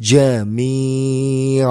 جميعا.